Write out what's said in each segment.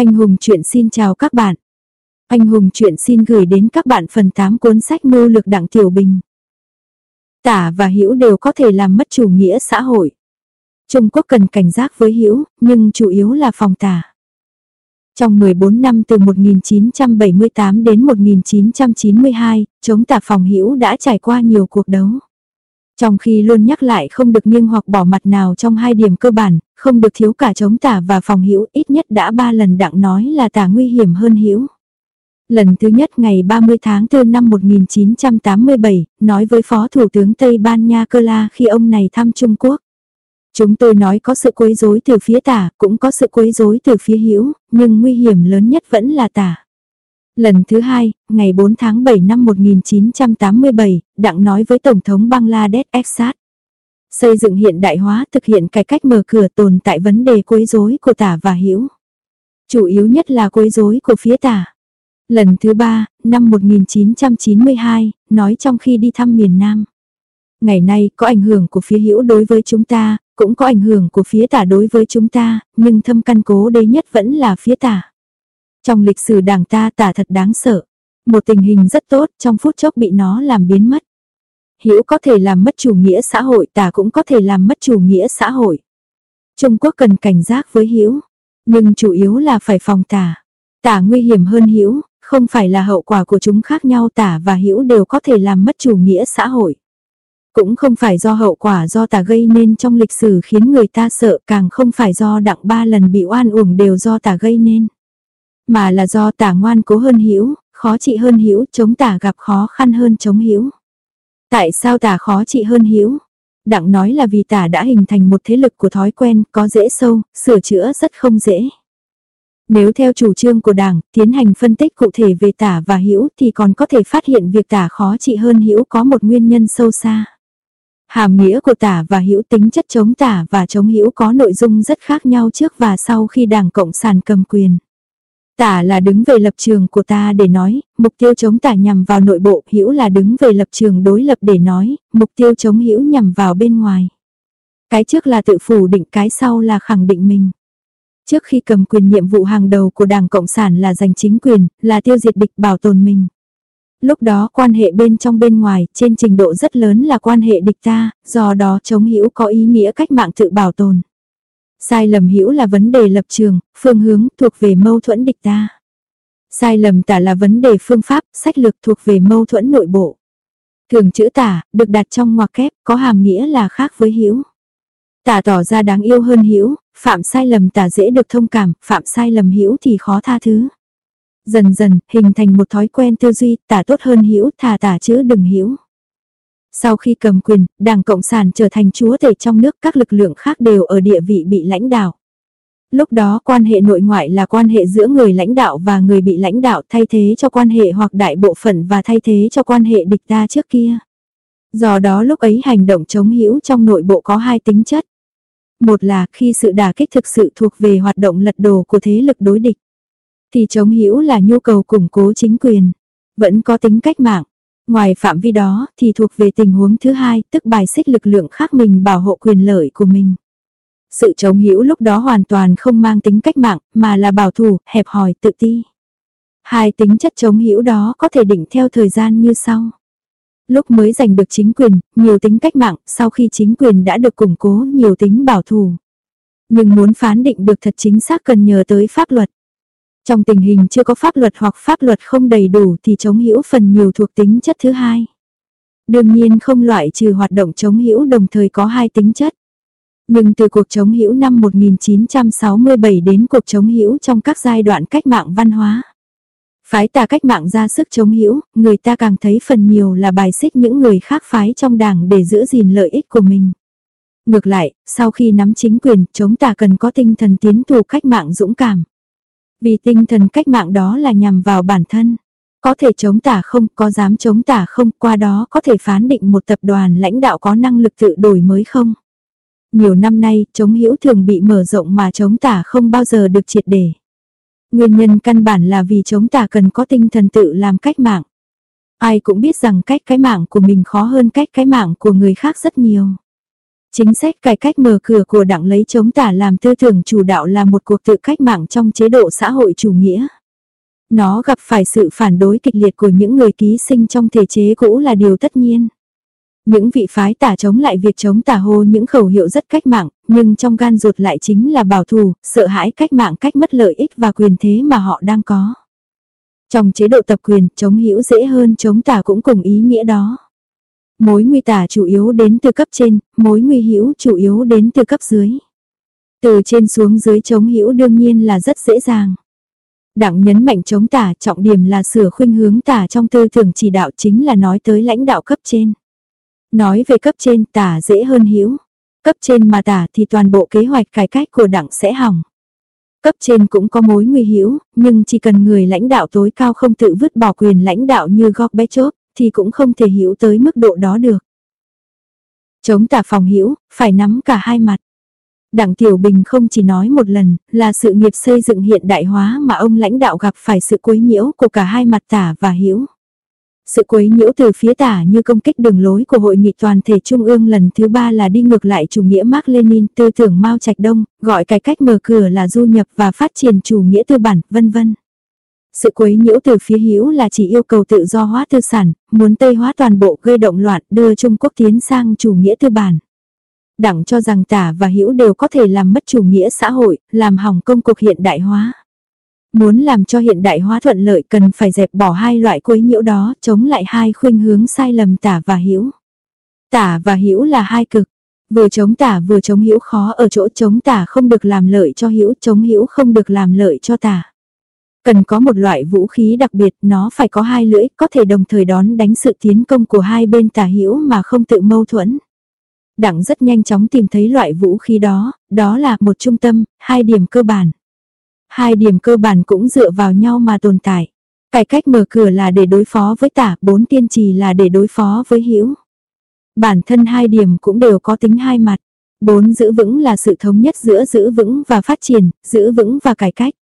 Anh Hùng chuyện xin chào các bạn. Anh Hùng chuyện xin gửi đến các bạn phần 8 cuốn sách mưu lược đặng tiểu bình. Tả và Hữu đều có thể làm mất chủ nghĩa xã hội. Trung Quốc cần cảnh giác với Hữu, nhưng chủ yếu là phòng tả. Trong 14 năm từ 1978 đến 1992, chống tả phòng Hữu đã trải qua nhiều cuộc đấu. Trong khi luôn nhắc lại không được nghiêng hoặc bỏ mặt nào trong hai điểm cơ bản, không được thiếu cả chống tả và phòng hữu ít nhất đã ba lần đặng nói là tả nguy hiểm hơn hữu. Lần thứ nhất ngày 30 tháng 4 năm 1987, nói với Phó Thủ tướng Tây Ban Nha Cơ La khi ông này thăm Trung Quốc. Chúng tôi nói có sự quấy rối từ phía tả, cũng có sự quấy rối từ phía hữu, nhưng nguy hiểm lớn nhất vẫn là tả. Lần thứ hai, ngày 4 tháng 7 năm 1987, Đặng nói với Tổng thống Bangladesh Exat. Xây dựng hiện đại hóa thực hiện cải cách mở cửa tồn tại vấn đề quấy rối của tả và hữu Chủ yếu nhất là quấy rối của phía tả. Lần thứ ba, năm 1992, nói trong khi đi thăm miền Nam. Ngày nay có ảnh hưởng của phía hữu đối với chúng ta, cũng có ảnh hưởng của phía tả đối với chúng ta, nhưng thâm căn cố đế nhất vẫn là phía tả. Trong lịch sử đảng ta tả thật đáng sợ. Một tình hình rất tốt trong phút chốc bị nó làm biến mất hữu có thể làm mất chủ nghĩa xã hội tả cũng có thể làm mất chủ nghĩa xã hội. Trung Quốc cần cảnh giác với hữu, nhưng chủ yếu là phải phòng tả. Tả nguy hiểm hơn hữu, không phải là hậu quả của chúng khác nhau tả và hữu đều có thể làm mất chủ nghĩa xã hội. Cũng không phải do hậu quả do tả gây nên trong lịch sử khiến người ta sợ càng không phải do đặng ba lần bị oan uổng đều do tả gây nên mà là do tả ngoan cố hơn hữu khó trị hơn hữu chống tả gặp khó khăn hơn chống hữu Tại sao tả khó trị hơn hữu Đặng nói là vì tả đã hình thành một thế lực của thói quen có dễ sâu, sửa chữa rất không dễ. Nếu theo chủ trương của Đảng, tiến hành phân tích cụ thể về tả và hữu thì còn có thể phát hiện việc tả khó trị hơn hữu có một nguyên nhân sâu xa. Hàm nghĩa của tả và hữu tính chất chống tả và chống hữu có nội dung rất khác nhau trước và sau khi Đảng Cộng sản cầm quyền. Tả là đứng về lập trường của ta để nói, mục tiêu chống tả nhằm vào nội bộ, hữu là đứng về lập trường đối lập để nói, mục tiêu chống hữu nhằm vào bên ngoài. Cái trước là tự phủ định, cái sau là khẳng định mình. Trước khi cầm quyền nhiệm vụ hàng đầu của Đảng Cộng sản là giành chính quyền, là tiêu diệt địch bảo tồn mình. Lúc đó quan hệ bên trong bên ngoài, trên trình độ rất lớn là quan hệ địch ta, do đó chống hữu có ý nghĩa cách mạng tự bảo tồn. Sai lầm hữu là vấn đề lập trường, phương hướng thuộc về mâu thuẫn địch ta. Sai lầm tả là vấn đề phương pháp, sách lược thuộc về mâu thuẫn nội bộ. Thường chữ tả, được đặt trong ngoặc kép, có hàm nghĩa là khác với hữu. Tả tỏ ra đáng yêu hơn hữu, phạm sai lầm tả dễ được thông cảm, phạm sai lầm hữu thì khó tha thứ. Dần dần, hình thành một thói quen tư duy, tả tốt hơn hữu, thà tả chứ đừng hữu. Sau khi cầm quyền, Đảng Cộng sản trở thành chúa tể trong nước các lực lượng khác đều ở địa vị bị lãnh đạo. Lúc đó quan hệ nội ngoại là quan hệ giữa người lãnh đạo và người bị lãnh đạo thay thế cho quan hệ hoặc đại bộ phận và thay thế cho quan hệ địch ta trước kia. Do đó lúc ấy hành động chống hữu trong nội bộ có hai tính chất. Một là khi sự đả kích thực sự thuộc về hoạt động lật đổ của thế lực đối địch. Thì chống hữu là nhu cầu củng cố chính quyền. Vẫn có tính cách mạng, Ngoài phạm vi đó thì thuộc về tình huống thứ hai, tức bài xích lực lượng khác mình bảo hộ quyền lợi của mình. Sự chống hữu lúc đó hoàn toàn không mang tính cách mạng, mà là bảo thủ, hẹp hòi, tự ti. Hai tính chất chống hữu đó có thể định theo thời gian như sau. Lúc mới giành được chính quyền, nhiều tính cách mạng, sau khi chính quyền đã được củng cố, nhiều tính bảo thủ. Nhưng muốn phán định được thật chính xác cần nhờ tới pháp luật. Trong tình hình chưa có pháp luật hoặc pháp luật không đầy đủ thì chống hữu phần nhiều thuộc tính chất thứ hai. Đương nhiên không loại trừ hoạt động chống hữu đồng thời có hai tính chất. Nhưng từ cuộc chống hữu năm 1967 đến cuộc chống hữu trong các giai đoạn cách mạng văn hóa. Phái tà cách mạng ra sức chống hữu, người ta càng thấy phần nhiều là bài xích những người khác phái trong đảng để giữ gìn lợi ích của mình. Ngược lại, sau khi nắm chính quyền, chống tà cần có tinh thần tiến tù cách mạng dũng cảm. Vì tinh thần cách mạng đó là nhằm vào bản thân. Có thể chống tả không, có dám chống tả không, qua đó có thể phán định một tập đoàn lãnh đạo có năng lực tự đổi mới không. Nhiều năm nay, chống hữu thường bị mở rộng mà chống tả không bao giờ được triệt để. Nguyên nhân căn bản là vì chống tả cần có tinh thần tự làm cách mạng. Ai cũng biết rằng cách cái mạng của mình khó hơn cách cái mạng của người khác rất nhiều. Chính sách cải cách mở cửa của đảng lấy chống tả làm tư tưởng chủ đạo là một cuộc tự cách mạng trong chế độ xã hội chủ nghĩa. Nó gặp phải sự phản đối kịch liệt của những người ký sinh trong thể chế cũ là điều tất nhiên. Những vị phái tả chống lại việc chống tả hô những khẩu hiệu rất cách mạng, nhưng trong gan ruột lại chính là bảo thủ, sợ hãi cách mạng cách mất lợi ích và quyền thế mà họ đang có. Trong chế độ tập quyền, chống hữu dễ hơn chống tả cũng cùng ý nghĩa đó. Mối nguy tả chủ yếu đến từ cấp trên, mối nguy hữu chủ yếu đến từ cấp dưới. Từ trên xuống dưới chống hữu đương nhiên là rất dễ dàng. Đảng nhấn mạnh chống tả trọng điểm là sửa khuynh hướng tả trong tư tưởng chỉ đạo chính là nói tới lãnh đạo cấp trên. Nói về cấp trên tả dễ hơn hữu Cấp trên mà tả thì toàn bộ kế hoạch cải cách của đảng sẽ hỏng. Cấp trên cũng có mối nguy hữu nhưng chỉ cần người lãnh đạo tối cao không tự vứt bỏ quyền lãnh đạo như Gorbachev, thì cũng không thể hiểu tới mức độ đó được. Chống tả phòng hiểu phải nắm cả hai mặt. Đảng Tiểu Bình không chỉ nói một lần là sự nghiệp xây dựng hiện đại hóa mà ông lãnh đạo gặp phải sự quấy nhiễu của cả hai mặt tả và hiểu. sự quấy nhiễu từ phía tả như công kích đường lối của hội nghị toàn thể trung ương lần thứ ba là đi ngược lại chủ nghĩa Mark Lenin, tư tưởng Mao Trạch Đông, gọi cải cách mở cửa là du nhập và phát triển chủ nghĩa tư bản, vân vân. Sự quấy nhiễu từ phía hữu là chỉ yêu cầu tự do hóa tư sản, muốn tây hóa toàn bộ gây động loạn đưa Trung Quốc tiến sang chủ nghĩa tư bản. Đảng cho rằng tả và hữu đều có thể làm mất chủ nghĩa xã hội, làm hỏng công cuộc hiện đại hóa. Muốn làm cho hiện đại hóa thuận lợi cần phải dẹp bỏ hai loại quấy nhiễu đó, chống lại hai khuynh hướng sai lầm tả và hữu. Tả và hữu là hai cực, vừa chống tả vừa chống hữu khó ở chỗ chống tả không được làm lợi cho hữu, chống hữu không được làm lợi cho tả. Cần có một loại vũ khí đặc biệt, nó phải có hai lưỡi, có thể đồng thời đón đánh sự tiến công của hai bên tả hữu mà không tự mâu thuẫn. Đặng rất nhanh chóng tìm thấy loại vũ khí đó, đó là một trung tâm, hai điểm cơ bản. Hai điểm cơ bản cũng dựa vào nhau mà tồn tại. Cải cách mở cửa là để đối phó với tả, bốn tiên trì là để đối phó với hữu. Bản thân hai điểm cũng đều có tính hai mặt. Bốn giữ vững là sự thống nhất giữa giữ vững và phát triển, giữ vững và cải cách.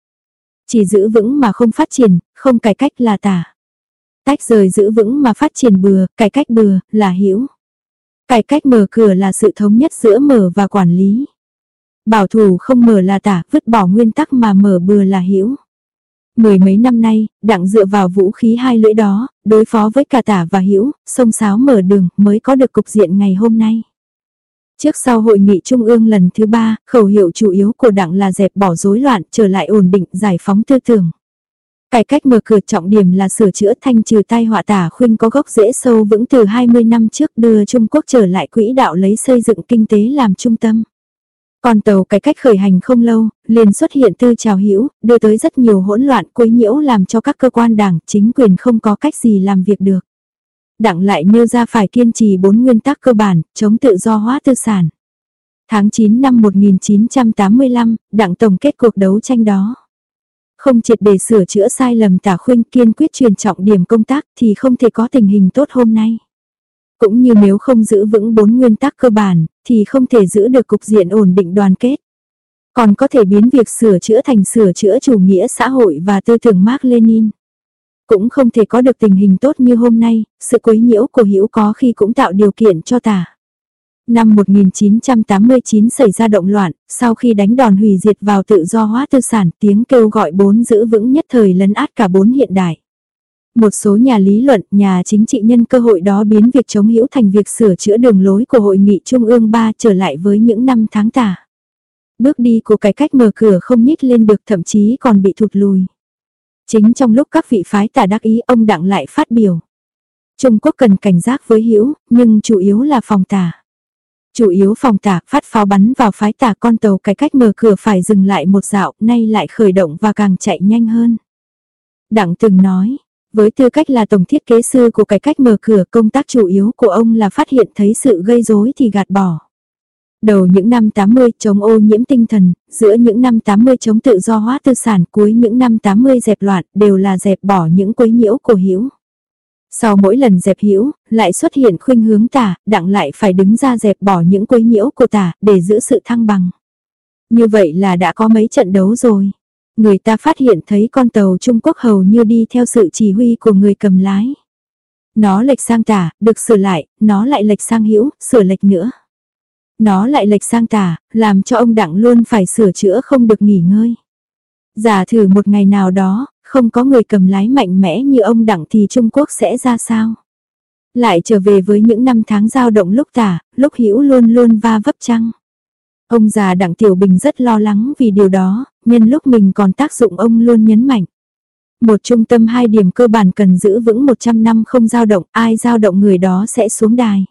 Chỉ giữ vững mà không phát triển, không cải cách là tả. Tách rời giữ vững mà phát triển bừa, cải cách bừa, là hiểu. Cải cách mở cửa là sự thống nhất giữa mở và quản lý. Bảo thủ không mở là tả, vứt bỏ nguyên tắc mà mở bừa là hiểu. Mười mấy năm nay, đặng dựa vào vũ khí hai lưỡi đó, đối phó với cả tả và hiểu, sông sáo mở đường mới có được cục diện ngày hôm nay. Trước sau hội nghị trung ương lần thứ ba, khẩu hiệu chủ yếu của đảng là dẹp bỏ rối loạn, trở lại ổn định, giải phóng tư tưởng. Cải cách mở cửa trọng điểm là sửa chữa thanh trừ tai họa tả khuynh có gốc rễ sâu vững từ 20 năm trước đưa Trung Quốc trở lại quỹ đạo lấy xây dựng kinh tế làm trung tâm. Còn tàu cải cách khởi hành không lâu, liền xuất hiện tư trào hữu, đưa tới rất nhiều hỗn loạn quấy nhiễu làm cho các cơ quan đảng, chính quyền không có cách gì làm việc được đặng lại nêu ra phải kiên trì bốn nguyên tắc cơ bản, chống tự do hóa tư sản. Tháng 9 năm 1985, đặng tổng kết cuộc đấu tranh đó. Không triệt để sửa chữa sai lầm tả khuynh kiên quyết truyền trọng điểm công tác thì không thể có tình hình tốt hôm nay. Cũng như nếu không giữ vững bốn nguyên tắc cơ bản, thì không thể giữ được cục diện ổn định đoàn kết. Còn có thể biến việc sửa chữa thành sửa chữa chủ nghĩa xã hội và tư tưởng Mark Lenin. Cũng không thể có được tình hình tốt như hôm nay, sự quấy nhiễu của hữu có khi cũng tạo điều kiện cho tả. Năm 1989 xảy ra động loạn, sau khi đánh đòn hủy diệt vào tự do hóa tư sản tiếng kêu gọi bốn giữ vững nhất thời lấn át cả bốn hiện đại. Một số nhà lý luận, nhà chính trị nhân cơ hội đó biến việc chống hữu thành việc sửa chữa đường lối của Hội nghị Trung ương 3 trở lại với những năm tháng tả. Bước đi của cải cách mở cửa không nhích lên được thậm chí còn bị thụt lùi. Chính trong lúc các vị phái tả đắc ý ông Đặng lại phát biểu. Trung Quốc cần cảnh giác với hữu nhưng chủ yếu là phòng tả. Chủ yếu phòng tả phát pháo bắn vào phái tả con tàu cải cách mở cửa phải dừng lại một dạo, nay lại khởi động và càng chạy nhanh hơn. Đặng từng nói, với tư cách là tổng thiết kế sư của cải cách mở cửa công tác chủ yếu của ông là phát hiện thấy sự gây rối thì gạt bỏ. Đầu những năm 80 chống ô nhiễm tinh thần, giữa những năm 80 chống tự do hóa tư sản cuối những năm 80 dẹp loạn đều là dẹp bỏ những quấy nhiễu của hữu. Sau mỗi lần dẹp hữu, lại xuất hiện khuynh hướng tả, đặng lại phải đứng ra dẹp bỏ những quấy nhiễu của tả để giữ sự thăng bằng. Như vậy là đã có mấy trận đấu rồi người ta phát hiện thấy con tàu Trung Quốc hầu như đi theo sự chỉ huy của người cầm lái. Nó lệch sang tả, được sửa lại, nó lại lệch sang hữu, sửa lệch nữa. Nó lại lệch sang tả, làm cho ông Đặng luôn phải sửa chữa không được nghỉ ngơi. Giả thử một ngày nào đó, không có người cầm lái mạnh mẽ như ông Đặng thì Trung Quốc sẽ ra sao? Lại trở về với những năm tháng giao động lúc tả, lúc hữu luôn luôn va vấp chăng? Ông già Đặng Tiểu Bình rất lo lắng vì điều đó, nhân lúc mình còn tác dụng ông luôn nhấn mạnh. Một trung tâm hai điểm cơ bản cần giữ vững 100 năm không dao động, ai dao động người đó sẽ xuống đài.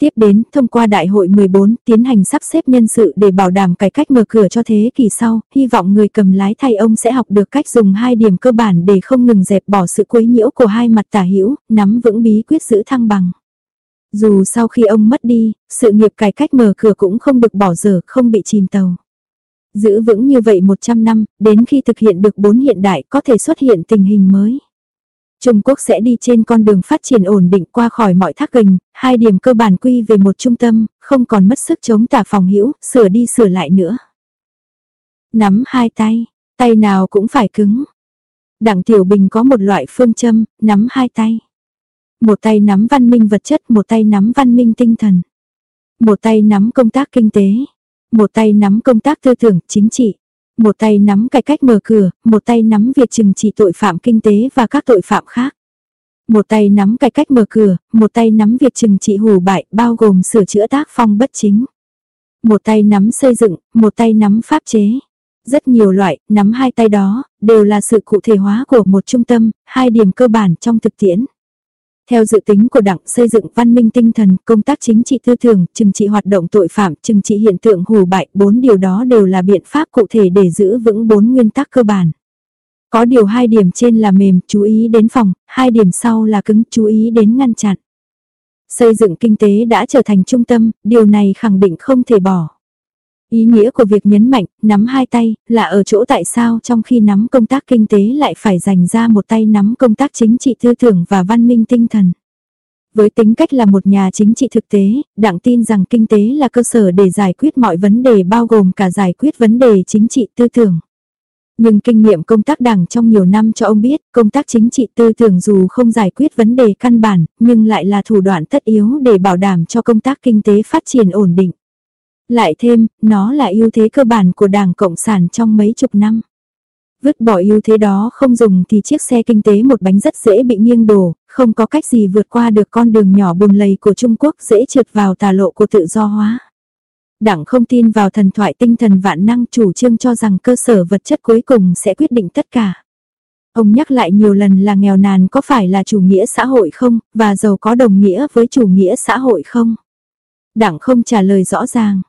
Tiếp đến, thông qua đại hội 14, tiến hành sắp xếp nhân sự để bảo đảm cải cách mở cửa cho thế kỷ sau, hy vọng người cầm lái thay ông sẽ học được cách dùng hai điểm cơ bản để không ngừng dẹp bỏ sự quấy nhiễu của hai mặt tả hữu, nắm vững bí quyết giữ thăng bằng. Dù sau khi ông mất đi, sự nghiệp cải cách mở cửa cũng không được bỏ dở, không bị chìm tàu. Giữ vững như vậy 100 năm, đến khi thực hiện được bốn hiện đại có thể xuất hiện tình hình mới. Trung Quốc sẽ đi trên con đường phát triển ổn định qua khỏi mọi thác gành, hai điểm cơ bản quy về một trung tâm, không còn mất sức chống tả phòng hữu, sửa đi sửa lại nữa. Nắm hai tay, tay nào cũng phải cứng. Đặng Tiểu Bình có một loại phương châm, nắm hai tay. Một tay nắm văn minh vật chất, một tay nắm văn minh tinh thần. Một tay nắm công tác kinh tế, một tay nắm công tác tư tưởng, chính trị. Một tay nắm cải cách mở cửa, một tay nắm việc trừng trị tội phạm kinh tế và các tội phạm khác. Một tay nắm cải cách mở cửa, một tay nắm việc trừng trị hủ bại bao gồm sửa chữa tác phong bất chính. Một tay nắm xây dựng, một tay nắm pháp chế. Rất nhiều loại, nắm hai tay đó, đều là sự cụ thể hóa của một trung tâm, hai điểm cơ bản trong thực tiễn. Theo dự tính của Đảng xây dựng văn minh tinh thần, công tác chính trị tư tưởng, trừng trị hoạt động tội phạm, trừng trị hiện tượng hù bại, bốn điều đó đều là biện pháp cụ thể để giữ vững bốn nguyên tắc cơ bản. Có điều hai điểm trên là mềm, chú ý đến phòng, hai điểm sau là cứng, chú ý đến ngăn chặn. Xây dựng kinh tế đã trở thành trung tâm, điều này khẳng định không thể bỏ. Ý nghĩa của việc nhấn mạnh, nắm hai tay, là ở chỗ tại sao trong khi nắm công tác kinh tế lại phải dành ra một tay nắm công tác chính trị tư tưởng và văn minh tinh thần. Với tính cách là một nhà chính trị thực tế, Đảng tin rằng kinh tế là cơ sở để giải quyết mọi vấn đề bao gồm cả giải quyết vấn đề chính trị tư tưởng. Nhưng kinh nghiệm công tác đảng trong nhiều năm cho ông biết, công tác chính trị tư tưởng dù không giải quyết vấn đề căn bản, nhưng lại là thủ đoạn tất yếu để bảo đảm cho công tác kinh tế phát triển ổn định. Lại thêm, nó là ưu thế cơ bản của Đảng Cộng sản trong mấy chục năm. Vứt bỏ ưu thế đó không dùng thì chiếc xe kinh tế một bánh rất dễ bị nghiêng đổ, không có cách gì vượt qua được con đường nhỏ buồn lầy của Trung Quốc dễ trượt vào tà lộ của tự do hóa. Đảng không tin vào thần thoại tinh thần vạn năng chủ trương cho rằng cơ sở vật chất cuối cùng sẽ quyết định tất cả. Ông nhắc lại nhiều lần là nghèo nàn có phải là chủ nghĩa xã hội không, và giàu có đồng nghĩa với chủ nghĩa xã hội không? Đảng không trả lời rõ ràng.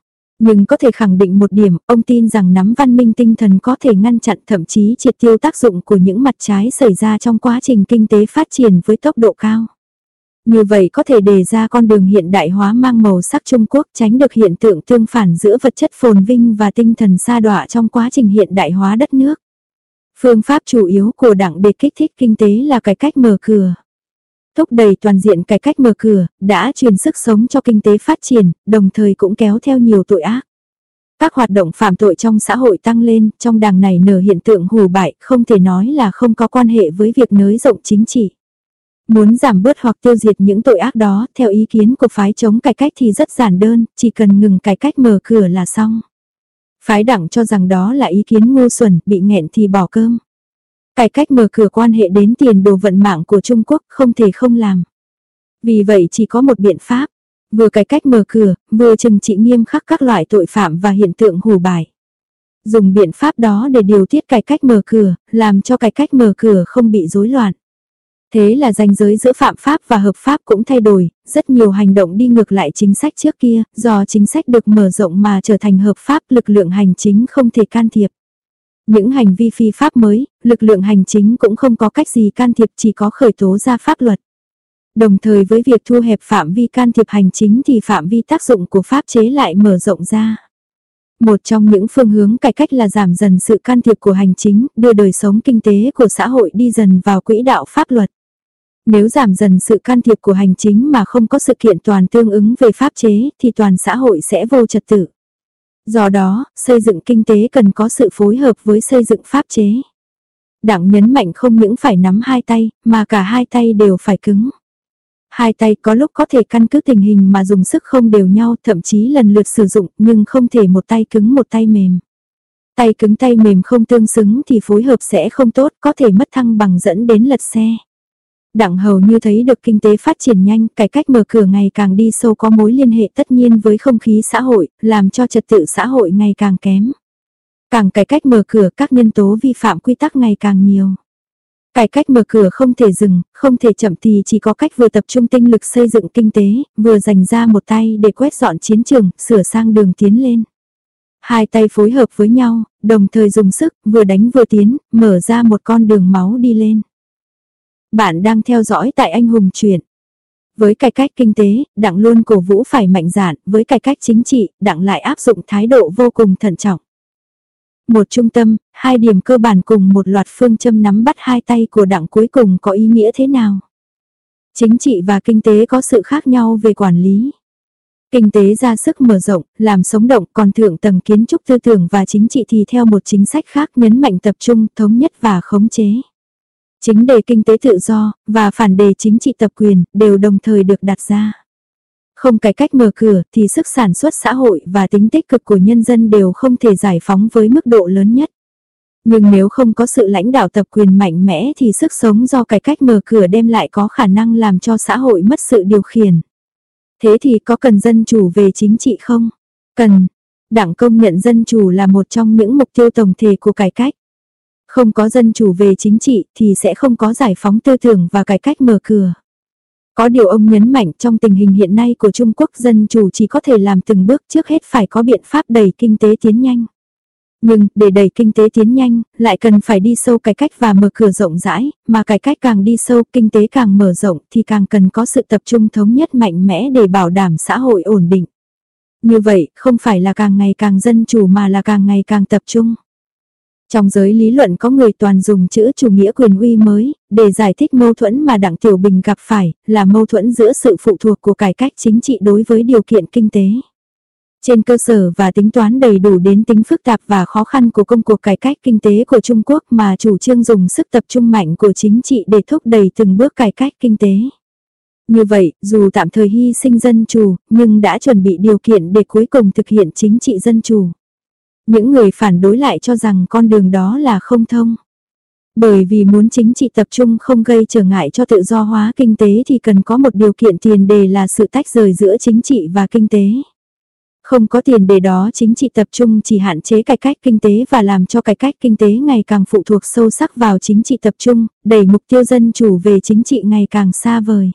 Nhưng có thể khẳng định một điểm, ông tin rằng nắm văn minh tinh thần có thể ngăn chặn thậm chí triệt tiêu tác dụng của những mặt trái xảy ra trong quá trình kinh tế phát triển với tốc độ cao. Như vậy có thể đề ra con đường hiện đại hóa mang màu sắc Trung Quốc tránh được hiện tượng tương phản giữa vật chất phồn vinh và tinh thần sa đọa trong quá trình hiện đại hóa đất nước. Phương pháp chủ yếu của đảng để kích thích kinh tế là cải cách mở cửa thúc đẩy toàn diện cải cách mở cửa, đã truyền sức sống cho kinh tế phát triển, đồng thời cũng kéo theo nhiều tội ác. Các hoạt động phạm tội trong xã hội tăng lên, trong đảng này nở hiện tượng hù bại, không thể nói là không có quan hệ với việc nới rộng chính trị. Muốn giảm bớt hoặc tiêu diệt những tội ác đó, theo ý kiến của phái chống cải cách thì rất giản đơn, chỉ cần ngừng cải cách mở cửa là xong. Phái đảng cho rằng đó là ý kiến ngu xuẩn, bị nghẹn thì bỏ cơm. Cải cách mở cửa quan hệ đến tiền đồ vận mạng của Trung Quốc không thể không làm. Vì vậy chỉ có một biện pháp, vừa cải cách mở cửa, vừa trừng trị nghiêm khắc các loại tội phạm và hiện tượng hù bài. Dùng biện pháp đó để điều tiết cải cách mở cửa, làm cho cải cách mở cửa không bị rối loạn. Thế là ranh giới giữa phạm pháp và hợp pháp cũng thay đổi, rất nhiều hành động đi ngược lại chính sách trước kia, do chính sách được mở rộng mà trở thành hợp pháp lực lượng hành chính không thể can thiệp. Những hành vi phi pháp mới, lực lượng hành chính cũng không có cách gì can thiệp chỉ có khởi tố ra pháp luật. Đồng thời với việc thu hẹp phạm vi can thiệp hành chính thì phạm vi tác dụng của pháp chế lại mở rộng ra. Một trong những phương hướng cải cách là giảm dần sự can thiệp của hành chính, đưa đời sống kinh tế của xã hội đi dần vào quỹ đạo pháp luật. Nếu giảm dần sự can thiệp của hành chính mà không có sự kiện toàn tương ứng về pháp chế thì toàn xã hội sẽ vô trật tự. Do đó, xây dựng kinh tế cần có sự phối hợp với xây dựng pháp chế. Đảng nhấn mạnh không những phải nắm hai tay, mà cả hai tay đều phải cứng. Hai tay có lúc có thể căn cứ tình hình mà dùng sức không đều nhau, thậm chí lần lượt sử dụng, nhưng không thể một tay cứng một tay mềm. Tay cứng tay mềm không tương xứng thì phối hợp sẽ không tốt, có thể mất thăng bằng dẫn đến lật xe. Đặng hầu như thấy được kinh tế phát triển nhanh, cải cách mở cửa ngày càng đi sâu có mối liên hệ tất nhiên với không khí xã hội, làm cho trật tự xã hội ngày càng kém. Càng cải cách mở cửa các nhân tố vi phạm quy tắc ngày càng nhiều. Cải cách mở cửa không thể dừng, không thể chậm thì chỉ có cách vừa tập trung tinh lực xây dựng kinh tế, vừa dành ra một tay để quét dọn chiến trường, sửa sang đường tiến lên. Hai tay phối hợp với nhau, đồng thời dùng sức, vừa đánh vừa tiến, mở ra một con đường máu đi lên. Bạn đang theo dõi tại Anh Hùng Truyện. Với cải cách kinh tế, Đặng luôn cổ vũ phải mạnh dạn, với cải cách chính trị, Đặng lại áp dụng thái độ vô cùng thận trọng. Một trung tâm, hai điểm cơ bản cùng một loạt phương châm nắm bắt hai tay của Đặng cuối cùng có ý nghĩa thế nào? Chính trị và kinh tế có sự khác nhau về quản lý. Kinh tế ra sức mở rộng, làm sống động, còn thượng tầng kiến trúc tư tưởng và chính trị thì theo một chính sách khác nhấn mạnh tập trung, thống nhất và khống chế. Chính đề kinh tế tự do, và phản đề chính trị tập quyền, đều đồng thời được đặt ra. Không cải cách mở cửa thì sức sản xuất xã hội và tính tích cực của nhân dân đều không thể giải phóng với mức độ lớn nhất. Nhưng nếu không có sự lãnh đạo tập quyền mạnh mẽ thì sức sống do cải cách mở cửa đem lại có khả năng làm cho xã hội mất sự điều khiển. Thế thì có cần dân chủ về chính trị không? Cần. Đảng công nhận dân chủ là một trong những mục tiêu tổng thể của cải cách. Không có dân chủ về chính trị thì sẽ không có giải phóng tư tưởng và cải cách mở cửa. Có điều ông nhấn mạnh trong tình hình hiện nay của Trung Quốc dân chủ chỉ có thể làm từng bước trước hết phải có biện pháp đẩy kinh tế tiến nhanh. Nhưng, để đẩy kinh tế tiến nhanh, lại cần phải đi sâu cải cách và mở cửa rộng rãi, mà cải cách càng đi sâu, kinh tế càng mở rộng thì càng cần có sự tập trung thống nhất mạnh mẽ để bảo đảm xã hội ổn định. Như vậy, không phải là càng ngày càng dân chủ mà là càng ngày càng tập trung. Trong giới lý luận có người toàn dùng chữ chủ nghĩa quyền uy mới, để giải thích mâu thuẫn mà Đặng Tiểu Bình gặp phải, là mâu thuẫn giữa sự phụ thuộc của cải cách chính trị đối với điều kiện kinh tế. Trên cơ sở và tính toán đầy đủ đến tính phức tạp và khó khăn của công cuộc cải cách kinh tế của Trung Quốc mà chủ trương dùng sức tập trung mạnh của chính trị để thúc đẩy từng bước cải cách kinh tế. Như vậy, dù tạm thời hy sinh dân chủ, nhưng đã chuẩn bị điều kiện để cuối cùng thực hiện chính trị dân chủ. Những người phản đối lại cho rằng con đường đó là không thông. Bởi vì muốn chính trị tập trung không gây trở ngại cho tự do hóa kinh tế thì cần có một điều kiện tiền đề là sự tách rời giữa chính trị và kinh tế. Không có tiền đề đó chính trị tập trung chỉ hạn chế cải cách kinh tế và làm cho cải cách kinh tế ngày càng phụ thuộc sâu sắc vào chính trị tập trung, đẩy mục tiêu dân chủ về chính trị ngày càng xa vời.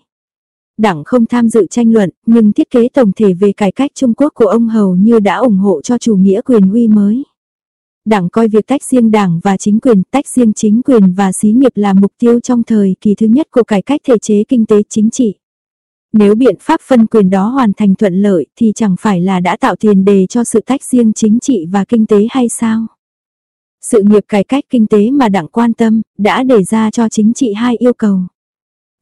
Đảng không tham dự tranh luận, nhưng thiết kế tổng thể về cải cách Trung Quốc của ông hầu như đã ủng hộ cho chủ nghĩa quyền uy mới. Đảng coi việc tách riêng đảng và chính quyền, tách riêng chính quyền và xí nghiệp là mục tiêu trong thời kỳ thứ nhất của cải cách thể chế kinh tế chính trị. Nếu biện pháp phân quyền đó hoàn thành thuận lợi thì chẳng phải là đã tạo tiền đề cho sự tách riêng chính trị và kinh tế hay sao? Sự nghiệp cải cách kinh tế mà đảng quan tâm đã đề ra cho chính trị hai yêu cầu.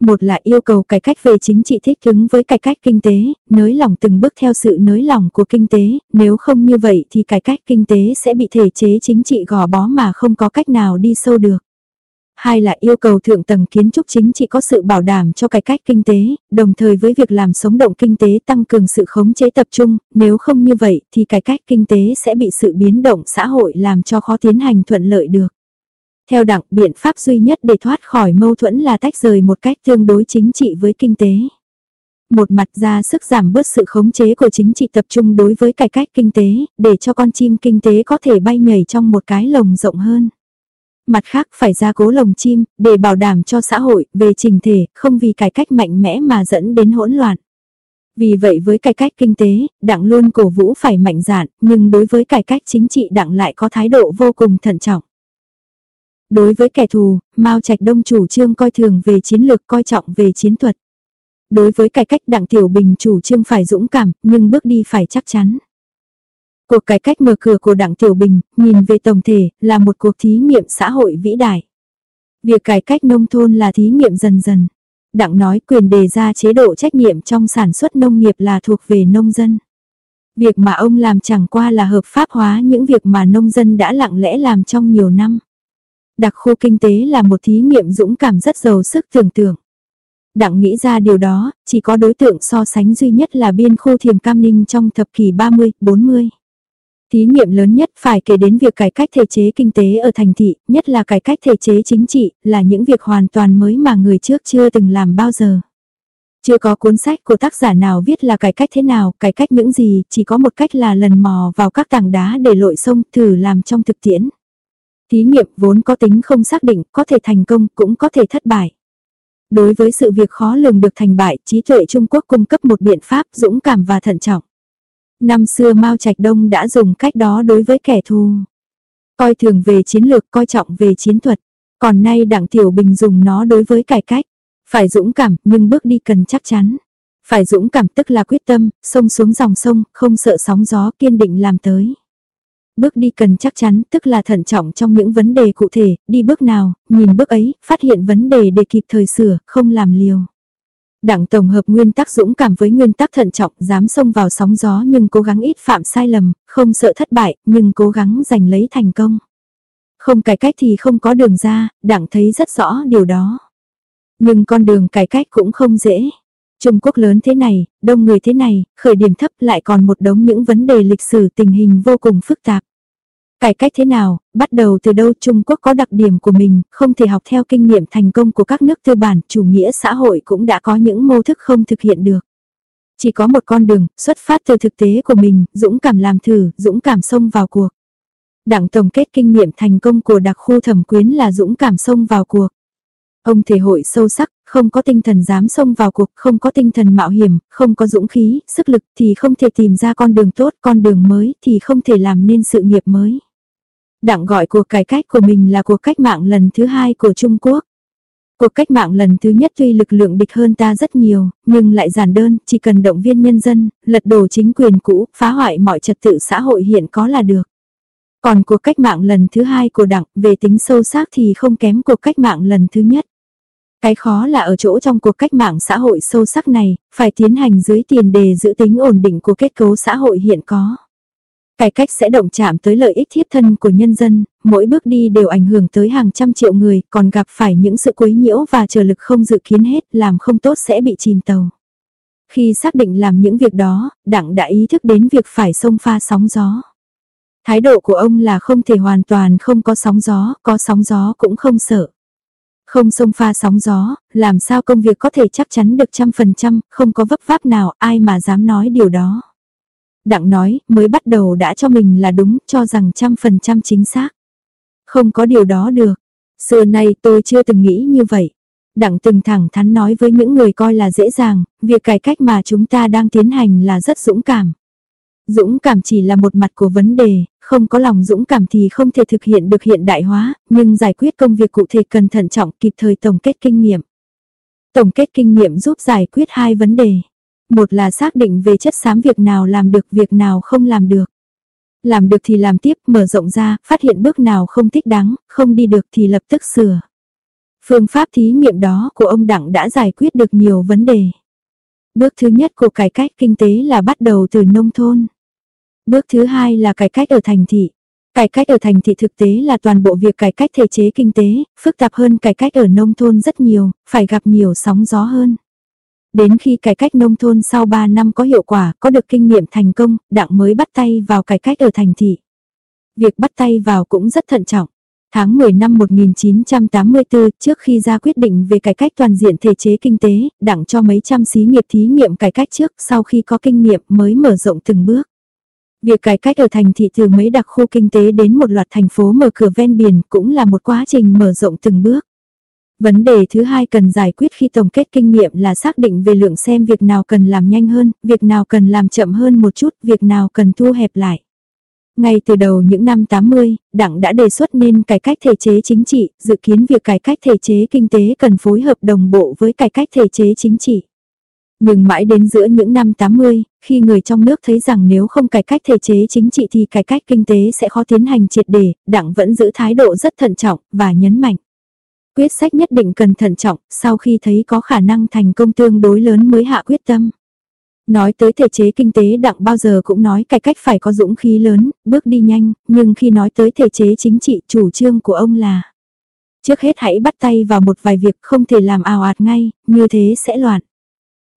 Một là yêu cầu cải cách về chính trị thích ứng với cải cách kinh tế, nới lỏng từng bước theo sự nới lỏng của kinh tế, nếu không như vậy thì cải cách kinh tế sẽ bị thể chế chính trị gò bó mà không có cách nào đi sâu được. Hai là yêu cầu thượng tầng kiến trúc chính trị có sự bảo đảm cho cải cách kinh tế, đồng thời với việc làm sống động kinh tế tăng cường sự khống chế tập trung, nếu không như vậy thì cải cách kinh tế sẽ bị sự biến động xã hội làm cho khó tiến hành thuận lợi được. Theo đảng, biện pháp duy nhất để thoát khỏi mâu thuẫn là tách rời một cách tương đối chính trị với kinh tế. Một mặt ra sức giảm bớt sự khống chế của chính trị tập trung đối với cải cách kinh tế, để cho con chim kinh tế có thể bay nhảy trong một cái lồng rộng hơn. Mặt khác phải ra cố lồng chim, để bảo đảm cho xã hội, về trình thể, không vì cải cách mạnh mẽ mà dẫn đến hỗn loạn. Vì vậy với cải cách kinh tế, đảng luôn cổ vũ phải mạnh dạn, nhưng đối với cải cách chính trị đảng lại có thái độ vô cùng thận trọng. Đối với kẻ thù, Mao Trạch Đông chủ trương coi thường về chiến lược coi trọng về chiến thuật. Đối với cải cách Đặng Tiểu Bình chủ trương phải dũng cảm, nhưng bước đi phải chắc chắn. Cuộc cải cách mở cửa của Đặng Tiểu Bình, nhìn về tổng thể, là một cuộc thí nghiệm xã hội vĩ đại. Việc cải cách nông thôn là thí nghiệm dần dần. Đặng nói quyền đề ra chế độ trách nhiệm trong sản xuất nông nghiệp là thuộc về nông dân. Việc mà ông làm chẳng qua là hợp pháp hóa những việc mà nông dân đã lặng lẽ làm trong nhiều năm. Đặc khu kinh tế là một thí nghiệm dũng cảm rất giàu sức tưởng tượng. Đặng nghĩ ra điều đó, chỉ có đối tượng so sánh duy nhất là biên khu thiềm cam ninh trong thập kỷ 30, 40. Thí nghiệm lớn nhất phải kể đến việc cải cách thể chế kinh tế ở thành thị, nhất là cải cách thể chế chính trị, là những việc hoàn toàn mới mà người trước chưa từng làm bao giờ. Chưa có cuốn sách của tác giả nào viết là cải cách thế nào, cải cách những gì, chỉ có một cách là lần mò vào các tảng đá để lội sông thử làm trong thực tiễn. Thí nghiệm vốn có tính không xác định, có thể thành công, cũng có thể thất bại. Đối với sự việc khó lường được thành bại, trí tuệ Trung Quốc cung cấp một biện pháp dũng cảm và thận trọng. Năm xưa Mao Trạch Đông đã dùng cách đó đối với kẻ thù. Coi thường về chiến lược, coi trọng về chiến thuật. Còn nay Đảng Tiểu Bình dùng nó đối với cải cách. Phải dũng cảm, nhưng bước đi cần chắc chắn. Phải dũng cảm tức là quyết tâm, sông xuống dòng sông, không sợ sóng gió kiên định làm tới. Bước đi cần chắc chắn tức là thận trọng trong những vấn đề cụ thể, đi bước nào, nhìn bước ấy, phát hiện vấn đề để kịp thời sửa, không làm liều. Đảng tổng hợp nguyên tắc dũng cảm với nguyên tắc thận trọng, dám xông vào sóng gió nhưng cố gắng ít phạm sai lầm, không sợ thất bại, nhưng cố gắng giành lấy thành công. Không cải cách thì không có đường ra, đảng thấy rất rõ điều đó. Nhưng con đường cải cách cũng không dễ. Trung Quốc lớn thế này, đông người thế này, khởi điểm thấp lại còn một đống những vấn đề lịch sử tình hình vô cùng phức tạp. Cải cách thế nào, bắt đầu từ đâu Trung Quốc có đặc điểm của mình, không thể học theo kinh nghiệm thành công của các nước tư bản, chủ nghĩa xã hội cũng đã có những mô thức không thực hiện được. Chỉ có một con đường, xuất phát từ thực tế của mình, dũng cảm làm thử, dũng cảm xông vào cuộc. Đảng tổng kết kinh nghiệm thành công của đặc khu thẩm quyến là dũng cảm xông vào cuộc. Ông thể hội sâu sắc, không có tinh thần dám xông vào cuộc, không có tinh thần mạo hiểm, không có dũng khí, sức lực thì không thể tìm ra con đường tốt, con đường mới thì không thể làm nên sự nghiệp mới. Đặng gọi cuộc cải cách của mình là cuộc cách mạng lần thứ hai của Trung Quốc. Cuộc cách mạng lần thứ nhất tuy lực lượng địch hơn ta rất nhiều, nhưng lại giản đơn, chỉ cần động viên nhân dân, lật đổ chính quyền cũ, phá hoại mọi trật tự xã hội hiện có là được. Còn cuộc cách mạng lần thứ hai của đảng về tính sâu sắc thì không kém cuộc cách mạng lần thứ nhất. Cái khó là ở chỗ trong cuộc cách mạng xã hội sâu sắc này, phải tiến hành dưới tiền đề giữ tính ổn định của kết cấu xã hội hiện có. Cải cách sẽ động chạm tới lợi ích thiết thân của nhân dân, mỗi bước đi đều ảnh hưởng tới hàng trăm triệu người, còn gặp phải những sự quấy nhiễu và trở lực không dự kiến hết, làm không tốt sẽ bị chìm tàu. Khi xác định làm những việc đó, đảng đã ý thức đến việc phải sông pha sóng gió. Thái độ của ông là không thể hoàn toàn không có sóng gió, có sóng gió cũng không sợ. Không sông pha sóng gió, làm sao công việc có thể chắc chắn được trăm phần trăm, không có vấp váp nào, ai mà dám nói điều đó. Đặng nói, mới bắt đầu đã cho mình là đúng, cho rằng trăm phần trăm chính xác. Không có điều đó được. Xưa nay tôi chưa từng nghĩ như vậy. Đặng từng thẳng thắn nói với những người coi là dễ dàng, việc cải cách mà chúng ta đang tiến hành là rất dũng cảm. Dũng cảm chỉ là một mặt của vấn đề, không có lòng dũng cảm thì không thể thực hiện được hiện đại hóa, nhưng giải quyết công việc cụ thể cần thận trọng kịp thời tổng kết kinh nghiệm. Tổng kết kinh nghiệm giúp giải quyết hai vấn đề. Một là xác định về chất xám việc nào làm được việc nào không làm được. Làm được thì làm tiếp, mở rộng ra, phát hiện bước nào không thích đáng, không đi được thì lập tức sửa. Phương pháp thí nghiệm đó của ông Đặng đã giải quyết được nhiều vấn đề. Bước thứ nhất của cải cách kinh tế là bắt đầu từ nông thôn. Bước thứ hai là cải cách ở thành thị. Cải cách ở thành thị thực tế là toàn bộ việc cải cách thể chế kinh tế, phức tạp hơn cải cách ở nông thôn rất nhiều, phải gặp nhiều sóng gió hơn. Đến khi cải cách nông thôn sau 3 năm có hiệu quả, có được kinh nghiệm thành công, đặng mới bắt tay vào cải cách ở thành thị. Việc bắt tay vào cũng rất thận trọng. Tháng 10 năm 1984, trước khi ra quyết định về cải cách toàn diện thể chế kinh tế, đặng cho mấy trăm xí nghiệp thí nghiệm cải cách trước, sau khi có kinh nghiệm mới mở rộng từng bước. Việc cải cách ở thành thị từ mấy đặc khu kinh tế đến một loạt thành phố mở cửa ven biển cũng là một quá trình mở rộng từng bước. Vấn đề thứ hai cần giải quyết khi tổng kết kinh nghiệm là xác định về lượng xem việc nào cần làm nhanh hơn, việc nào cần làm chậm hơn một chút, việc nào cần thu hẹp lại. Ngay từ đầu những năm 80, Đảng đã đề xuất nên cải cách thể chế chính trị, dự kiến việc cải cách thể chế kinh tế cần phối hợp đồng bộ với cải cách thể chế chính trị. Nhưng mãi đến giữa những năm 80, khi người trong nước thấy rằng nếu không cải cách thể chế chính trị thì cải cách kinh tế sẽ khó tiến hành triệt đề. đảng vẫn giữ thái độ rất thận trọng và nhấn mạnh. Quyết sách nhất định cần thận trọng, sau khi thấy có khả năng thành công tương đối lớn mới hạ quyết tâm. Nói tới thể chế kinh tế đặng bao giờ cũng nói cải cách phải có dũng khí lớn, bước đi nhanh, nhưng khi nói tới thể chế chính trị chủ trương của ông là Trước hết hãy bắt tay vào một vài việc không thể làm ào ạt ngay, như thế sẽ loạn.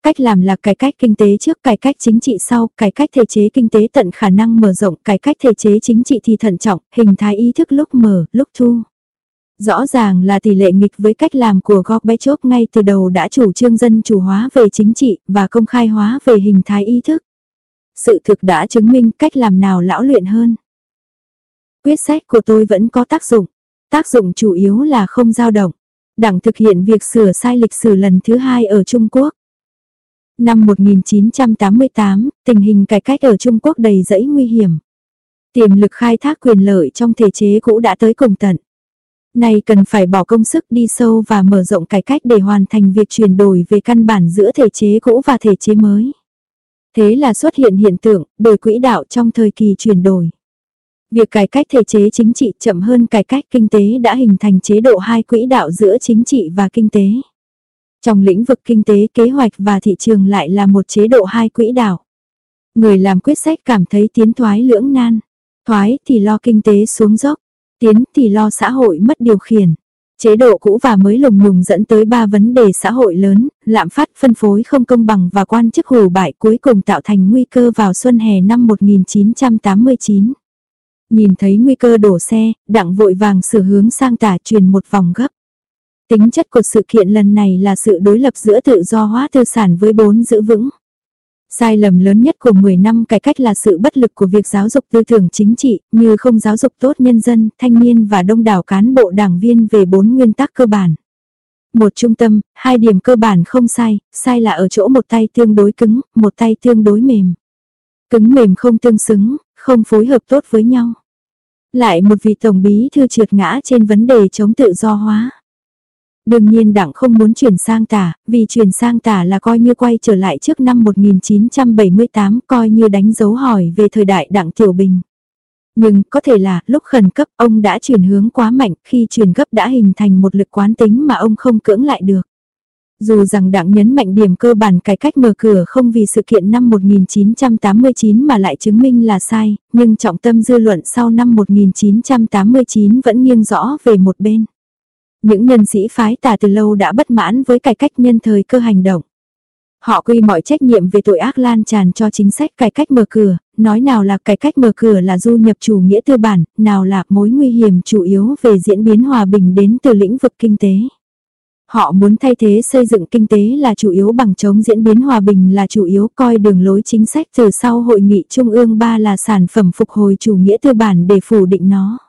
Cách làm là cải cách kinh tế trước, cải cách chính trị sau, cải cách thể chế kinh tế tận khả năng mở rộng, cải cách thể chế chính trị thì thận trọng, hình thái ý thức lúc mở, lúc thu. Rõ ràng là tỷ lệ nghịch với cách làm của Gorbachev ngay từ đầu đã chủ trương dân chủ hóa về chính trị và công khai hóa về hình thái ý thức. Sự thực đã chứng minh cách làm nào lão luyện hơn. Quyết sách của tôi vẫn có tác dụng. Tác dụng chủ yếu là không dao động. Đảng thực hiện việc sửa sai lịch sử lần thứ hai ở Trung Quốc. Năm 1988, tình hình cải cách ở Trung Quốc đầy rẫy nguy hiểm. Tiềm lực khai thác quyền lợi trong thể chế cũ đã tới cùng tận. nay cần phải bỏ công sức đi sâu và mở rộng cải cách để hoàn thành việc chuyển đổi về căn bản giữa thể chế cũ và thể chế mới. Thế là xuất hiện hiện tượng đổi quỹ đạo trong thời kỳ chuyển đổi. Việc cải cách thể chế chính trị chậm hơn cải cách kinh tế đã hình thành chế độ hai quỹ đạo giữa chính trị và kinh tế. Trong lĩnh vực kinh tế kế hoạch và thị trường lại là một chế độ hai quỹ đạo. Người làm quyết sách cảm thấy tiến thoái lưỡng nan. Thoái thì lo kinh tế xuống dốc, tiến thì lo xã hội mất điều khiển. Chế độ cũ và mới lùng nhùng dẫn tới ba vấn đề xã hội lớn, lạm phát phân phối không công bằng và quan chức hủ bại cuối cùng tạo thành nguy cơ vào xuân hè năm 1989. Nhìn thấy nguy cơ đổ xe, đặng vội vàng sửa hướng sang tả truyền một vòng gấp. Tính chất của sự kiện lần này là sự đối lập giữa tự do hóa tư sản với bốn giữ vững. Sai lầm lớn nhất của 10 năm cải cách là sự bất lực của việc giáo dục tư tưởng chính trị, như không giáo dục tốt nhân dân, thanh niên và đông đảo cán bộ đảng viên về bốn nguyên tắc cơ bản. Một trung tâm, hai điểm cơ bản không sai, sai là ở chỗ một tay tương đối cứng, một tay tương đối mềm. Cứng mềm không tương xứng, không phối hợp tốt với nhau. Lại một vị tổng bí thư trượt ngã trên vấn đề chống tự do hóa. Đương nhiên đảng không muốn chuyển sang tả, vì chuyển sang tả là coi như quay trở lại trước năm 1978, coi như đánh dấu hỏi về thời đại đảng Tiểu Bình. Nhưng có thể là lúc khẩn cấp ông đã chuyển hướng quá mạnh khi chuyển gấp đã hình thành một lực quán tính mà ông không cưỡng lại được. Dù rằng đảng nhấn mạnh điểm cơ bản cải cách mở cửa không vì sự kiện năm 1989 mà lại chứng minh là sai, nhưng trọng tâm dư luận sau năm 1989 vẫn nghiêng rõ về một bên. Những nhân sĩ phái tà từ lâu đã bất mãn với cải cách nhân thời cơ hành động. Họ quy mọi trách nhiệm về tội ác lan tràn cho chính sách cải cách mở cửa, nói nào là cải cách mở cửa là du nhập chủ nghĩa tư bản, nào là mối nguy hiểm chủ yếu về diễn biến hòa bình đến từ lĩnh vực kinh tế. Họ muốn thay thế xây dựng kinh tế là chủ yếu bằng chống diễn biến hòa bình là chủ yếu coi đường lối chính sách từ sau hội nghị Trung ương 3 là sản phẩm phục hồi chủ nghĩa tư bản để phủ định nó.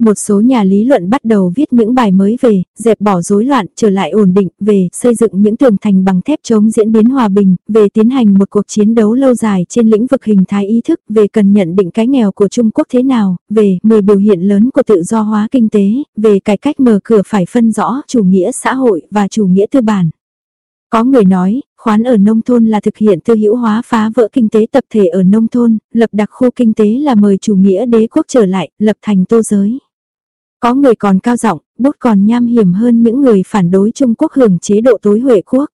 Một số nhà lý luận bắt đầu viết những bài mới về, dẹp bỏ rối loạn, trở lại ổn định, về xây dựng những tường thành bằng thép chống diễn biến hòa bình, về tiến hành một cuộc chiến đấu lâu dài trên lĩnh vực hình thái ý thức, về cần nhận định cái nghèo của Trung Quốc thế nào, về 10 biểu hiện lớn của tự do hóa kinh tế, về cải cách mở cửa phải phân rõ chủ nghĩa xã hội và chủ nghĩa tư bản. Có người nói, khoán ở nông thôn là thực hiện tư hữu hóa phá vỡ kinh tế tập thể ở nông thôn, lập đặc khu kinh tế là mời chủ nghĩa đế quốc trở lại, lập thành tô giới. Có người còn cao giọng, bút còn nham hiểm hơn những người phản đối Trung Quốc hưởng chế độ tối Huệ quốc.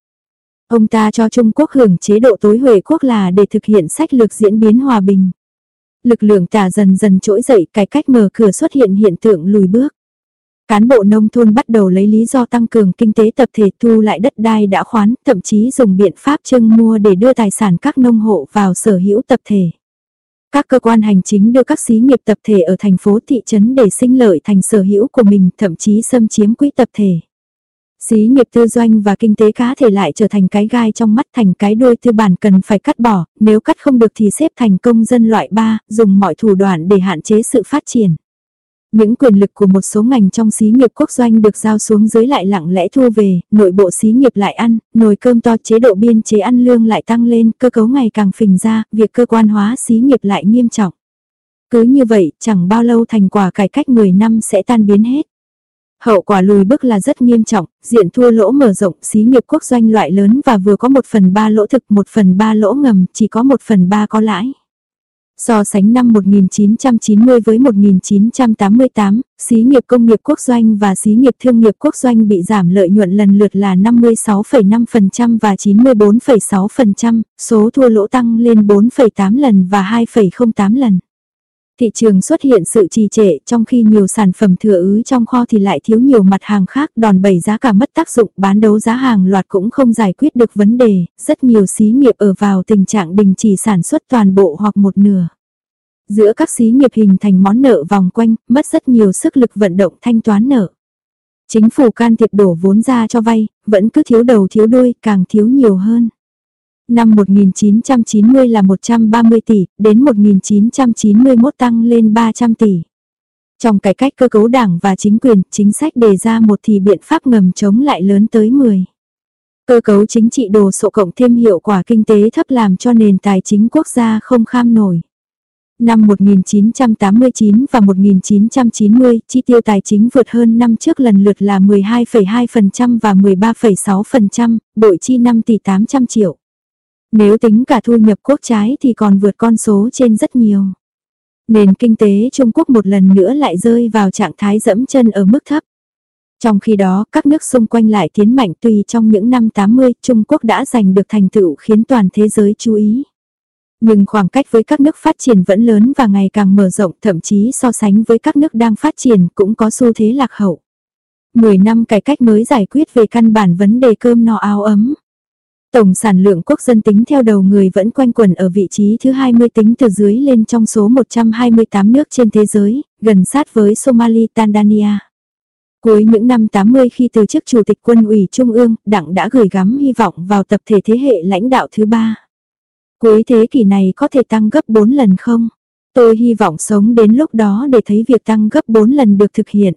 Ông ta cho Trung Quốc hưởng chế độ tối Huệ quốc là để thực hiện sách lược diễn biến hòa bình. Lực lượng tả dần dần trỗi dậy cải cách mở cửa xuất hiện hiện tượng lùi bước. Cán bộ nông thôn bắt đầu lấy lý do tăng cường kinh tế tập thể thu lại đất đai đã khoán, thậm chí dùng biện pháp trưng mua để đưa tài sản các nông hộ vào sở hữu tập thể. Các cơ quan hành chính đưa các xí nghiệp tập thể ở thành phố thị trấn để sinh lợi thành sở hữu của mình, thậm chí xâm chiếm quỹ tập thể. Xí nghiệp tư doanh và kinh tế cá thể lại trở thành cái gai trong mắt thành cái đuôi tư bản cần phải cắt bỏ, nếu cắt không được thì xếp thành công dân loại 3, dùng mọi thủ đoạn để hạn chế sự phát triển. Những quyền lực của một số ngành trong xí nghiệp quốc doanh được giao xuống dưới lại lặng lẽ thu về, nội bộ xí nghiệp lại ăn, nồi cơm to chế độ biên chế ăn lương lại tăng lên, cơ cấu ngày càng phình ra, việc cơ quan hóa xí nghiệp lại nghiêm trọng. Cứ như vậy, chẳng bao lâu thành quả cải cách 10 năm sẽ tan biến hết. Hậu quả lùi bước là rất nghiêm trọng, diện thua lỗ mở rộng, xí nghiệp quốc doanh loại lớn và vừa có một phần ba lỗ thực, một phần ba lỗ ngầm, chỉ có một phần ba có lãi. So sánh năm 1990 với 1988, xí nghiệp công nghiệp quốc doanh và xí nghiệp thương nghiệp quốc doanh bị giảm lợi nhuận lần lượt là 56,5% và 94,6%, số thua lỗ tăng lên 4,8 lần và 2,08 lần. Thị trường xuất hiện sự trì trệ trong khi nhiều sản phẩm thừa ứ trong kho thì lại thiếu nhiều mặt hàng khác đòn bẩy giá cả mất tác dụng bán đấu giá hàng loạt cũng không giải quyết được vấn đề, rất nhiều xí nghiệp ở vào tình trạng đình chỉ sản xuất toàn bộ hoặc một nửa. Giữa các xí nghiệp hình thành món nợ vòng quanh, mất rất nhiều sức lực vận động thanh toán nợ. Chính phủ can thiệp đổ vốn ra cho vay, vẫn cứ thiếu đầu thiếu đuôi, càng thiếu nhiều hơn. Năm 1990 là 130 tỷ, đến 1991 tăng lên 300 tỷ. Trong cải cách cơ cấu đảng và chính quyền, chính sách đề ra một thì biện pháp ngầm chống lại lớn tới 10. Cơ cấu chính trị đồ sộ cộng thêm hiệu quả kinh tế thấp làm cho nền tài chính quốc gia không kham nổi. Năm 1989 và 1990, chi tiêu tài chính vượt hơn năm trước lần lượt là 12,2% và 13,6%, bội chi 5 tỷ 800 triệu. Nếu tính cả thu nhập quốc trái thì còn vượt con số trên rất nhiều. Nền kinh tế Trung Quốc một lần nữa lại rơi vào trạng thái dẫm chân ở mức thấp. Trong khi đó, các nước xung quanh lại tiến mạnh tùy trong những năm 80, Trung Quốc đã giành được thành tựu khiến toàn thế giới chú ý. Nhưng khoảng cách với các nước phát triển vẫn lớn và ngày càng mở rộng, thậm chí so sánh với các nước đang phát triển cũng có xu thế lạc hậu. 10 năm cải cách mới giải quyết về căn bản vấn đề cơm no áo ấm. Tổng sản lượng quốc dân tính theo đầu người vẫn quanh quẩn ở vị trí thứ 20 tính từ dưới lên trong số 128 nước trên thế giới, gần sát với Somali Tanzania. Cuối những năm 80 khi từ chức Chủ tịch quân ủy Trung ương, Đảng đã gửi gắm hy vọng vào tập thể thế hệ lãnh đạo thứ ba. Cuối thế kỷ này có thể tăng gấp 4 lần không? Tôi hy vọng sống đến lúc đó để thấy việc tăng gấp 4 lần được thực hiện.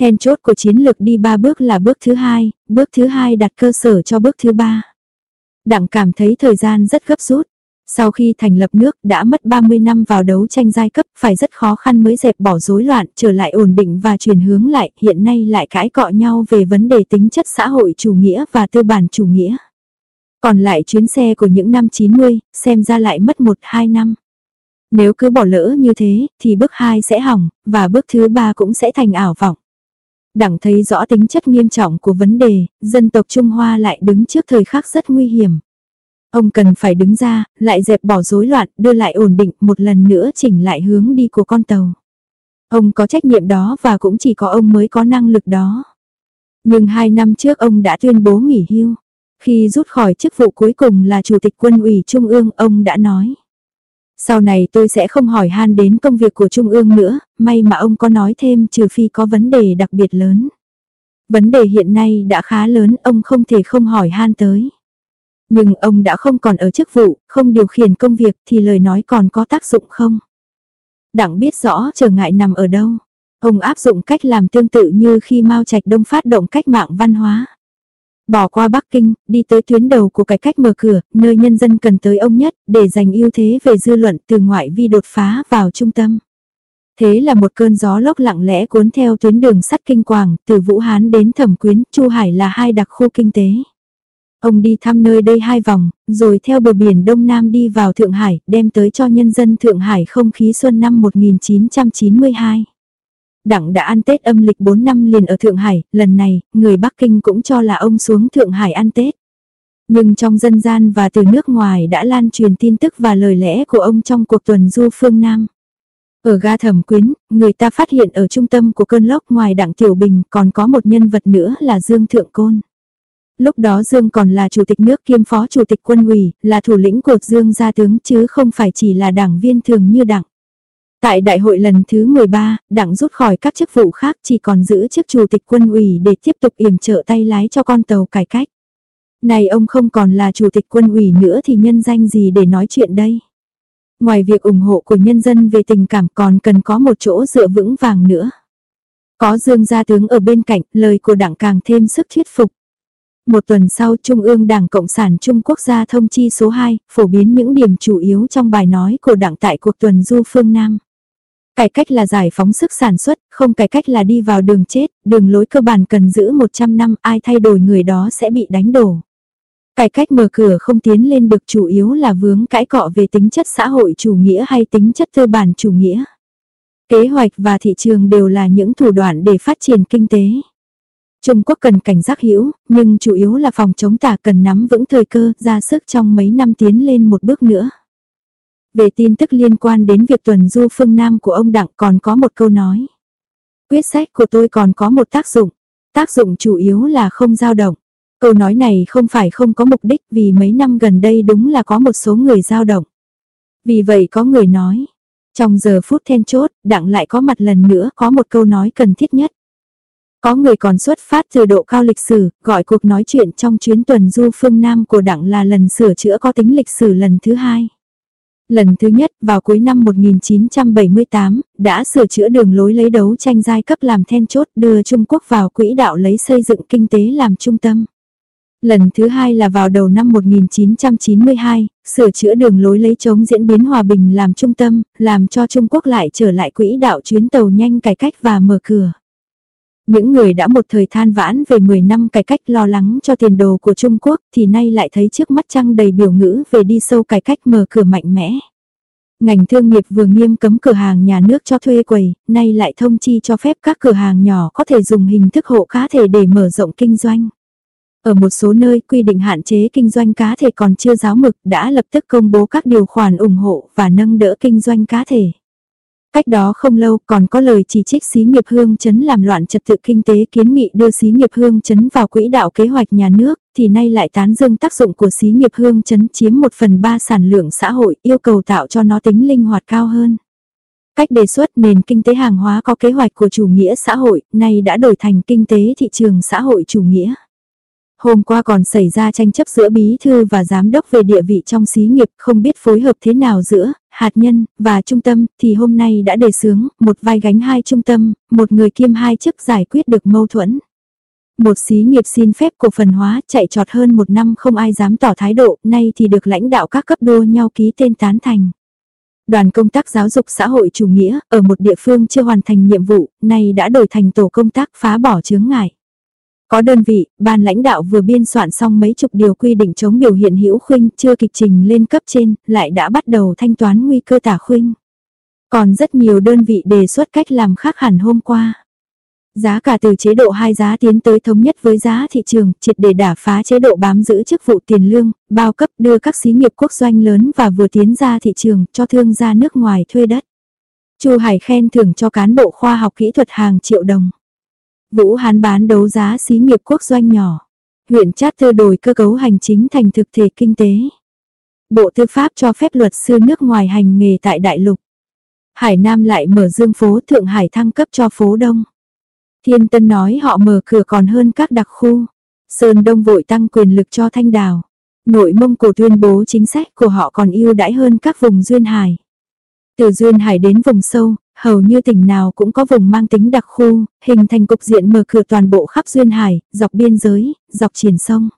Then chốt của chiến lược đi ba bước là bước thứ hai, bước thứ hai đặt cơ sở cho bước thứ ba. Đặng cảm thấy thời gian rất gấp rút. Sau khi thành lập nước đã mất 30 năm vào đấu tranh giai cấp, phải rất khó khăn mới dẹp bỏ rối loạn, trở lại ổn định và chuyển hướng lại hiện nay lại cãi cọ nhau về vấn đề tính chất xã hội chủ nghĩa và tư bản chủ nghĩa. Còn lại chuyến xe của những năm 90 xem ra lại mất 1-2 năm. Nếu cứ bỏ lỡ như thế, thì bước 2 sẽ hỏng, và bước thứ 3 cũng sẽ thành ảo vọng. Đảng thấy rõ tính chất nghiêm trọng của vấn đề, dân tộc Trung Hoa lại đứng trước thời khắc rất nguy hiểm. Ông cần phải đứng ra, lại dẹp bỏ rối loạn, đưa lại ổn định, một lần nữa chỉnh lại hướng đi của con tàu. Ông có trách nhiệm đó và cũng chỉ có ông mới có năng lực đó. Nhưng hai năm trước ông đã tuyên bố nghỉ hưu. Khi rút khỏi chức vụ cuối cùng là Chủ tịch Quân ủy Trung ương, ông đã nói. Sau này tôi sẽ không hỏi han đến công việc của Trung ương nữa, may mà ông có nói thêm trừ phi có vấn đề đặc biệt lớn. Vấn đề hiện nay đã khá lớn, ông không thể không hỏi han tới. Nhưng ông đã không còn ở chức vụ, không điều khiển công việc thì lời nói còn có tác dụng không? Đảng biết rõ trở ngại nằm ở đâu. Ông áp dụng cách làm tương tự như khi Mao Trạch Đông phát động cách mạng văn hóa. Bỏ qua Bắc Kinh, đi tới tuyến đầu của cải cách mở cửa, nơi nhân dân cần tới ông nhất, để giành ưu thế về dư luận từ ngoại vi đột phá vào trung tâm. Thế là một cơn gió lốc lặng lẽ cuốn theo tuyến đường sắt kinh quảng, từ Vũ Hán đến Thẩm Quyến, Chu Hải là hai đặc khu kinh tế. Ông đi thăm nơi đây hai vòng, rồi theo bờ biển Đông Nam đi vào Thượng Hải, đem tới cho nhân dân Thượng Hải không khí xuân năm 1992. Đặng đã ăn Tết âm lịch 4 năm liền ở Thượng Hải, lần này, người Bắc Kinh cũng cho là ông xuống Thượng Hải ăn Tết. Nhưng trong dân gian và từ nước ngoài đã lan truyền tin tức và lời lẽ của ông trong cuộc tuần du phương Nam. Ở ga thẩm quyến, người ta phát hiện ở trung tâm của cơn lốc ngoài đặng Tiểu Bình còn có một nhân vật nữa là Dương Thượng Côn. Lúc đó Dương còn là chủ tịch nước kiêm phó chủ tịch quân ủy, là thủ lĩnh của Dương gia tướng chứ không phải chỉ là đảng viên thường như đảng. Tại đại hội lần thứ 13, đảng rút khỏi các chức vụ khác chỉ còn giữ chức chủ tịch quân ủy để tiếp tục yểm trợ tay lái cho con tàu cải cách. Này ông không còn là chủ tịch quân ủy nữa thì nhân danh gì để nói chuyện đây? Ngoài việc ủng hộ của nhân dân về tình cảm còn cần có một chỗ dựa vững vàng nữa. Có Dương gia tướng ở bên cạnh, lời của đảng càng thêm sức thuyết phục. Một tuần sau Trung ương Đảng Cộng sản Trung Quốc gia thông chi số 2, phổ biến những điểm chủ yếu trong bài nói của đảng tại cuộc tuần du phương Nam. Cải cách là giải phóng sức sản xuất, không cải cách là đi vào đường chết, đường lối cơ bản cần giữ 100 năm, ai thay đổi người đó sẽ bị đánh đổ. Cải cách mở cửa không tiến lên được chủ yếu là vướng cãi cọ về tính chất xã hội chủ nghĩa hay tính chất tư bản chủ nghĩa. Kế hoạch và thị trường đều là những thủ đoạn để phát triển kinh tế. Trung Quốc cần cảnh giác hữu, nhưng chủ yếu là phòng chống tà cần nắm vững thời cơ, ra sức trong mấy năm tiến lên một bước nữa. Về tin tức liên quan đến việc tuần du phương Nam của ông Đặng còn có một câu nói. Quyết sách của tôi còn có một tác dụng. Tác dụng chủ yếu là không dao động. Câu nói này không phải không có mục đích vì mấy năm gần đây đúng là có một số người dao động. Vì vậy có người nói, trong giờ phút then chốt, đặng lại có mặt lần nữa có một câu nói cần thiết nhất. Có người còn xuất phát từ độ cao lịch sử, gọi cuộc nói chuyện trong chuyến tuần du phương Nam của đặng là lần sửa chữa có tính lịch sử lần thứ hai. Lần thứ nhất, vào cuối năm 1978, đã sửa chữa đường lối lấy đấu tranh giai cấp làm then chốt đưa Trung Quốc vào quỹ đạo lấy xây dựng kinh tế làm trung tâm. Lần thứ hai là vào đầu năm 1992, sửa chữa đường lối lấy chống diễn biến hòa bình làm trung tâm, làm cho Trung Quốc lại trở lại quỹ đạo chuyến tàu nhanh cải cách và mở cửa. Những người đã một thời than vãn về 10 năm cải cách lo lắng cho tiền đồ của Trung Quốc thì nay lại thấy trước mắt trăng đầy biểu ngữ về đi sâu cải cách mở cửa mạnh mẽ. Ngành thương nghiệp vừa nghiêm cấm cửa hàng nhà nước cho thuê quầy, nay lại thông chi cho phép các cửa hàng nhỏ có thể dùng hình thức hộ cá thể để mở rộng kinh doanh. Ở một số nơi quy định hạn chế kinh doanh cá thể còn chưa giáo mực đã lập tức công bố các điều khoản ủng hộ và nâng đỡ kinh doanh cá thể. Cách đó không lâu còn có lời chỉ trích xí nghiệp hương chấn làm loạn trật tự kinh tế kiến nghị đưa xí nghiệp hương chấn vào quỹ đạo kế hoạch nhà nước, thì nay lại tán dương tác dụng của xí nghiệp hương chấn chiếm một phần ba sản lượng xã hội yêu cầu tạo cho nó tính linh hoạt cao hơn. Cách đề xuất nền kinh tế hàng hóa có kế hoạch của chủ nghĩa xã hội, nay đã đổi thành kinh tế thị trường xã hội chủ nghĩa. Hôm qua còn xảy ra tranh chấp giữa bí thư và giám đốc về địa vị trong xí nghiệp không biết phối hợp thế nào giữa hạt nhân và trung tâm thì hôm nay đã đề xướng một vai gánh hai trung tâm, một người kiêm hai chức giải quyết được mâu thuẫn. Một xí nghiệp xin phép cổ phần hóa chạy trọt hơn một năm không ai dám tỏ thái độ, nay thì được lãnh đạo các cấp đua nhau ký tên tán thành. Đoàn công tác giáo dục xã hội chủ nghĩa ở một địa phương chưa hoàn thành nhiệm vụ, nay đã đổi thành tổ công tác phá bỏ chướng ngại. Có đơn vị, ban lãnh đạo vừa biên soạn xong mấy chục điều quy định chống biểu hiện hữu khuynh chưa kịch trình lên cấp trên, lại đã bắt đầu thanh toán nguy cơ tả khuynh. Còn rất nhiều đơn vị đề xuất cách làm khác hẳn hôm qua. Giá cả từ chế độ hai giá tiến tới thống nhất với giá thị trường, triệt để đả phá chế độ bám giữ chức vụ tiền lương, bao cấp đưa các xí nghiệp quốc doanh lớn và vừa tiến ra thị trường cho thương gia nước ngoài thuê đất. Chu Hải khen thưởng cho cán bộ khoa học kỹ thuật hàng triệu đồng. Vũ Hán bán đấu giá xí nghiệp quốc doanh nhỏ. Huyện Chát Tư đổi cơ cấu hành chính thành thực thể kinh tế. Bộ Tư pháp cho phép luật sư nước ngoài hành nghề tại Đại Lục. Hải Nam lại mở dương phố Thượng Hải thăng cấp cho phố Đông. Thiên Tân nói họ mở cửa còn hơn các đặc khu. Sơn Đông vội tăng quyền lực cho Thanh Đào. Nội Mông Cổ tuyên bố chính sách của họ còn ưu đãi hơn các vùng Duyên Hải. Từ Duyên Hải đến vùng sâu, hầu như tỉnh nào cũng có vùng mang tính đặc khu, hình thành cục diện mở cửa toàn bộ khắp Duyên Hải, dọc biên giới, dọc triển sông.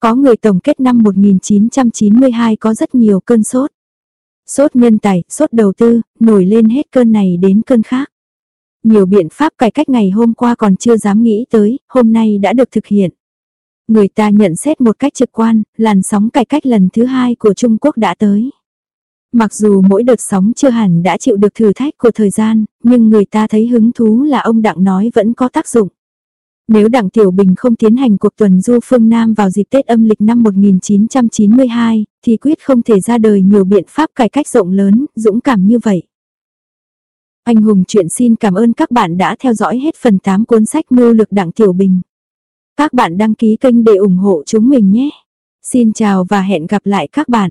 Có người tổng kết năm 1992 có rất nhiều cơn sốt. Sốt nhân tài, sốt đầu tư, nổi lên hết cơn này đến cơn khác. Nhiều biện pháp cải cách ngày hôm qua còn chưa dám nghĩ tới, hôm nay đã được thực hiện. Người ta nhận xét một cách trực quan, làn sóng cải cách lần thứ hai của Trung Quốc đã tới. Mặc dù mỗi đợt sóng chưa hẳn đã chịu được thử thách của thời gian, nhưng người ta thấy hứng thú là ông Đặng nói vẫn có tác dụng. Nếu Đặng Tiểu Bình không tiến hành cuộc tuần du phương Nam vào dịp Tết âm lịch năm 1992, thì quyết không thể ra đời nhiều biện pháp cải cách rộng lớn, dũng cảm như vậy. Anh Hùng chuyện xin cảm ơn các bạn đã theo dõi hết phần 8 cuốn sách Mưu lực Đặng Tiểu Bình. Các bạn đăng ký kênh để ủng hộ chúng mình nhé. Xin chào và hẹn gặp lại các bạn.